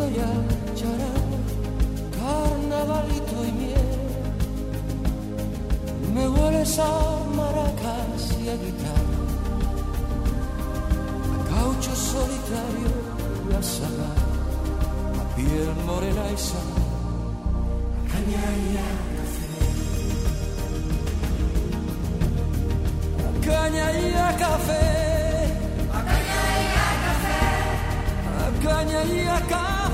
corrido y a charango, carnavalito y miel. Me hueles a maracas y a guitarra, a caucho solitario y a saga, a piel morena y sana, a caña y a caña y a café. A caña y a café. A caña y a café.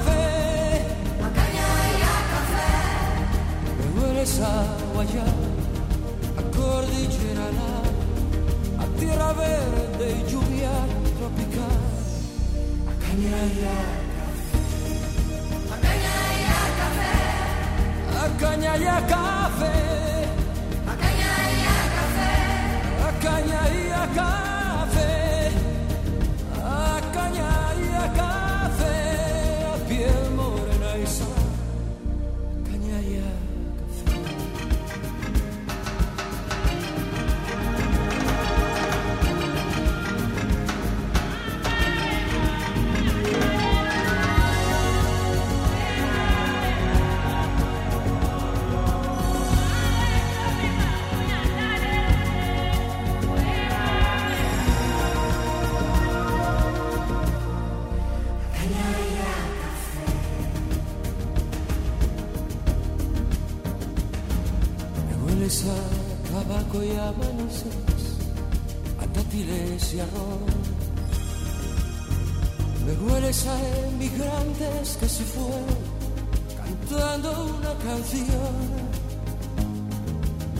pensavo già a cordi girerà a tiravere dei giubiali tropicali a Cagnaia Café. A Cagnaia Café a Cagnaia Café. A Cagnaia Café a Cagnaia Café.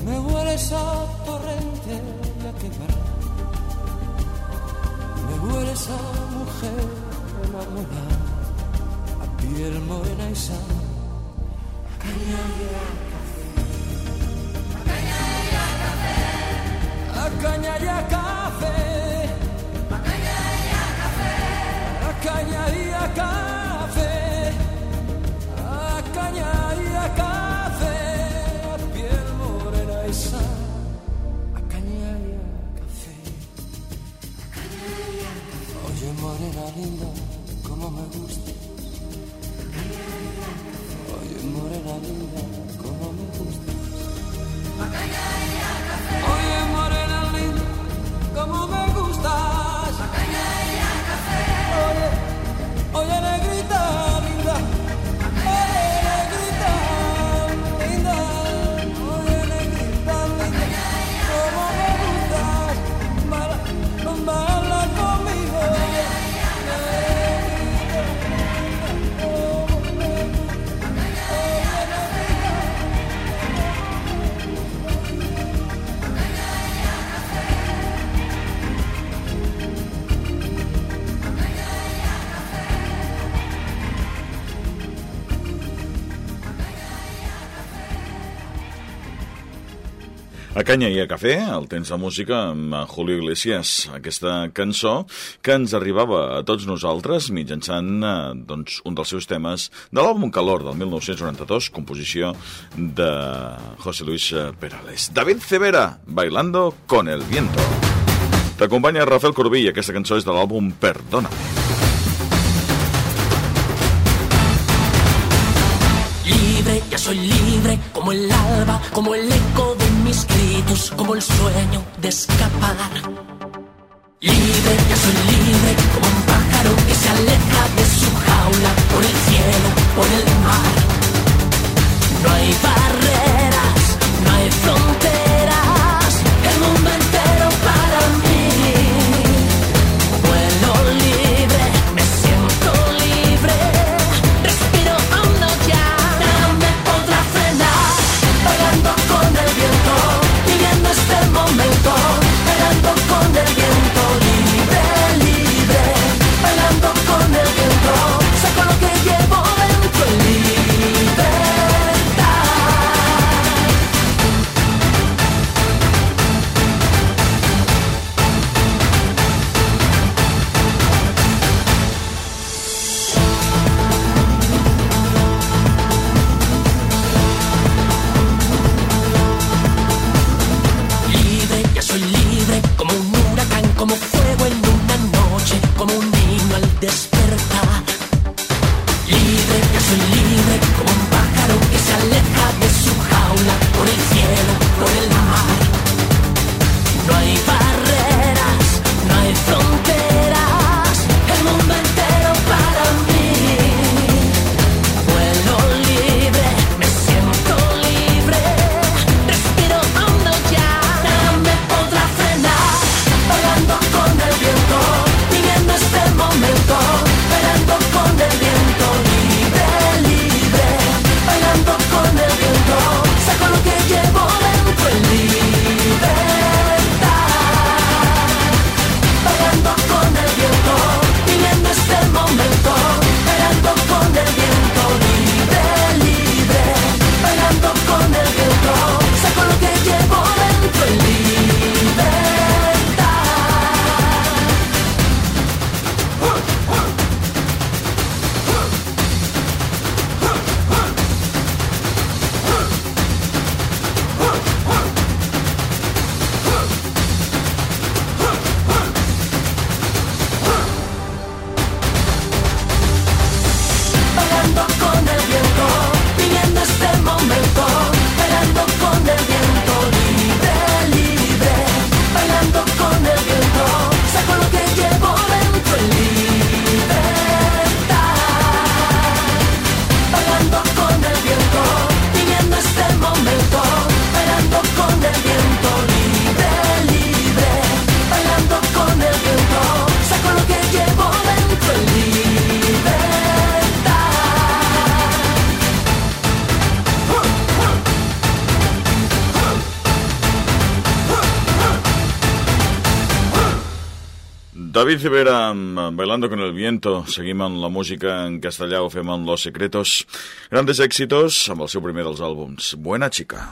Me hueles a torrente y a quebrar. Me hueles a mujer enamorada, a piel morena y sana. Caña y a a caña y a café. A caña y a café. A caña y a café. A caña linda, como me gusta. Oye, morena linda, como me gusta. Canya i a cafè, el temps de música amb Julio Iglesias. Aquesta cançó que ens arribava a tots nosaltres mitjançant eh, doncs, un dels seus temes de l'àlbum Calor del 1992, composició de José Luis eh, Perales. David Cevera, Bailando con el viento. T'acompanya Rafael Corbí i aquesta cançó és de l'àlbum Perdóname. Libre, ya soy libre, como el alba, como el eco de mis gritos, como el sueño de escapar. Libre, ya soy libre, como un pájaro que se aleja de su jaula, por el cielo, por el mar. No hay barreras, no hay fronteras, David Civera, Bailando con el Viento, seguim la música en castellà, ho fem amb Los Secretos. Grandes èxitos amb el seu primer Buena Chica.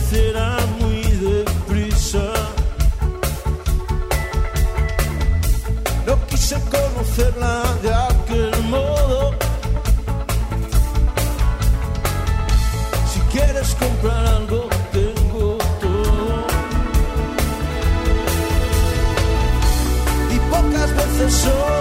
crecerá muy deprisa. No quise conocerla de aquel modo. Si quieres comprar algo, tengo todo. Y pocas veces.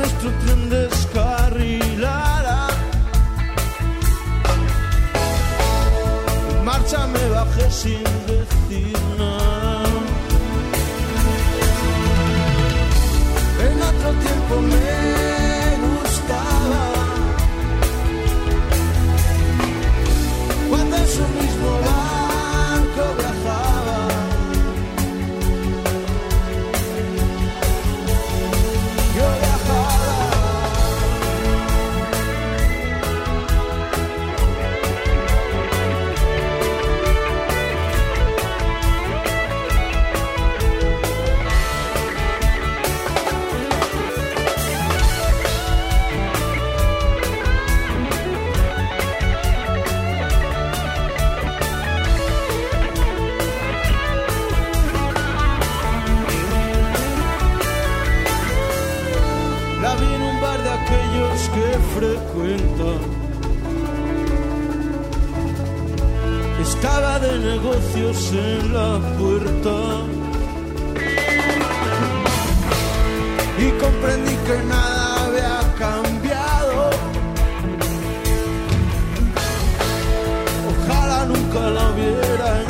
nuestro tren descarrilará. En marcha me bajé sin decir nada. en un bar de aquellos que frecuentan. Estaba de negocios en la puerta. Y comprendí que nada había cambiado. Ojalá nunca la hubiera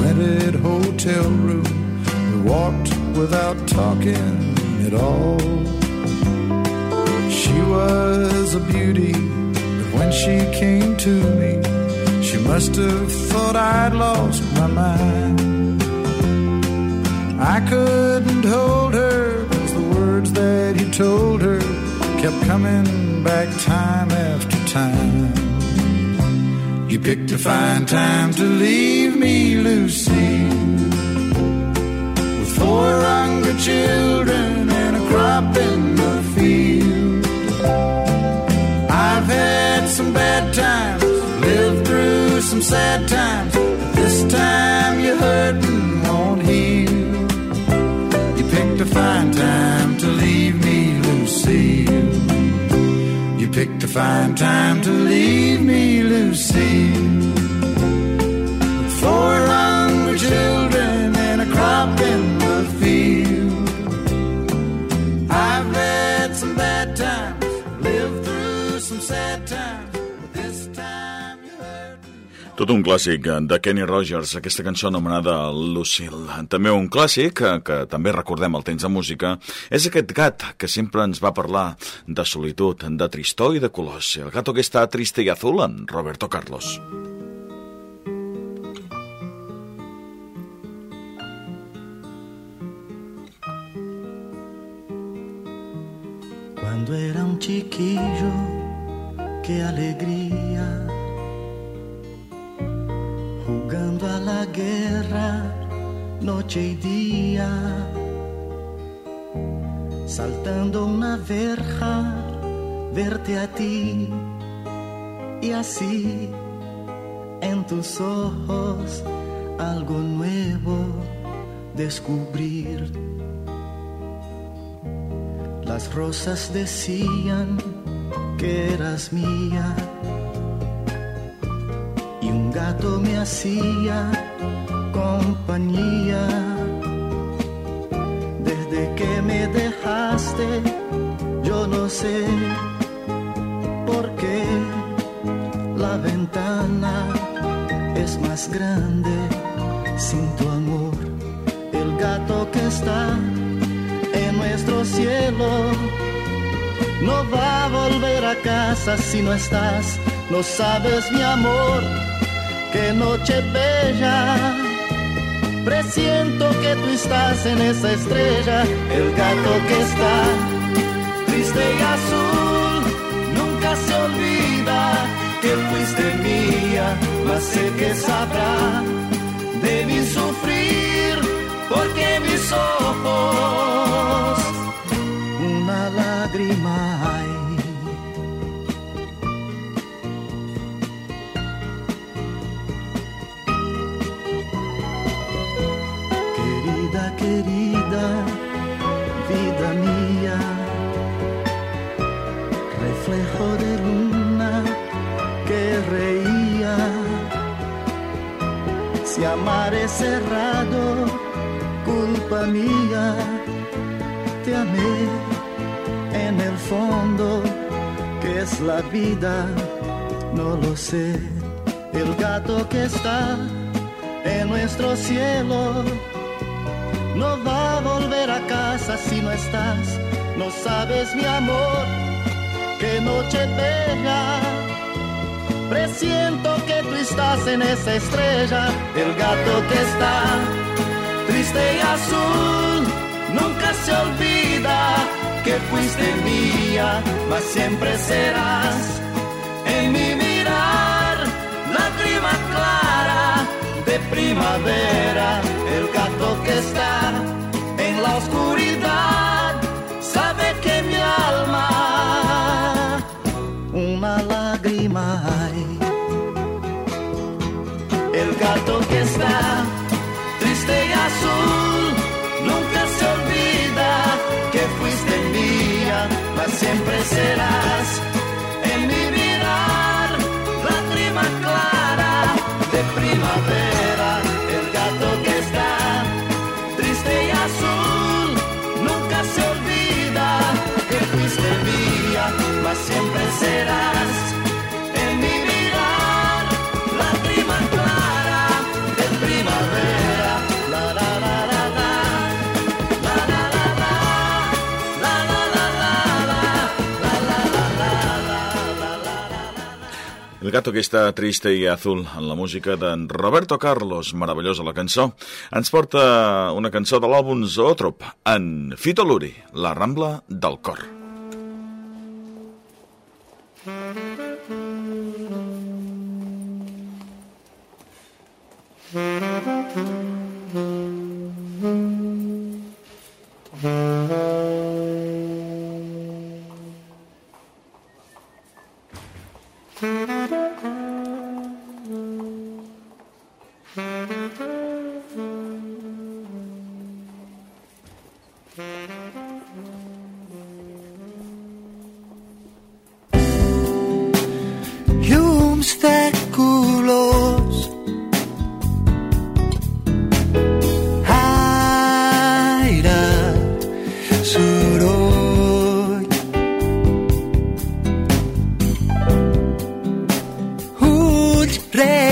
rented hotel room, we walked without talking at all. She was a beauty, but when she came to me, she must have thought I'd lost my mind. I couldn't hold her, cause the words that he told her kept coming back time after time. You picked a fine time to leave me, Lucy, with four hungry children and a crop in the field. I've had some bad times, lived through some sad times, this time you're won't heal You picked a fine time to leave me, Lucille. You picked a fine time to leave me, Lucille. Tot un clàssic de Kenny Rogers, aquesta cançó anomenada Lucille. També un clàssic, que, que també recordem el temps de música, és aquest gat que sempre ens va parlar de solitud, de tristor i de colors. El gato que està triste i azul, en Roberto Carlos. Cuando era un chiquillo, qué alegría, jugando a la guerra noche y día, saltando una verja, verte a ti y así en tus ojos algo nuevo descubrir. Las rosas decían que eras mía gato me hacía compañía. Desde que me dejaste, yo no sé por qué la ventana es más grande sin tu amor. El gato que está en nuestro cielo no va a volver a casa si no estás. No sabes mi amor, qué noche bella. Presiento que tú estás en esa estrella, el gato que está triste y azul. Nunca se olvida que fuiste mía, mas sé que sabrá vi sufrir, porque mis ojos reía. Si amar es cerrado, culpa mía, te amé en el fondo, que es la vida, no lo sé. El gato que está en nuestro cielo no va a volver a casa si no estás. No sabes, mi amor, qué noche bella. Presiento que tú estás en esa estrella. El gato que está triste y azul. Nunca se olvida que fuiste mía, mas siempre serás en mi mirar. Lágrima clara de primavera, el gato que está en la oscuridad sabe que mi alma una lágrima gato que está triste y azul. Nunca se olvida que fuiste mía, mas siempre serás en mi mirar lágrima clara de primavera, el gato que está triste y azul, nunca se olvida que fuiste mía, mas siempre serás gato que està triste i azul en la música d'en Roberto Carlos, meravellosa la cançó, ens porta una cançó de l'àlbum Zootrop, en Fito Luri, La Rambla del Cor. llums play.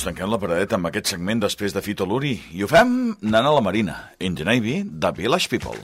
doncs tanquem la paradeta amb aquest segment després de Fito Luri i ho fem anant a la Marina, in the Navy, de Village People.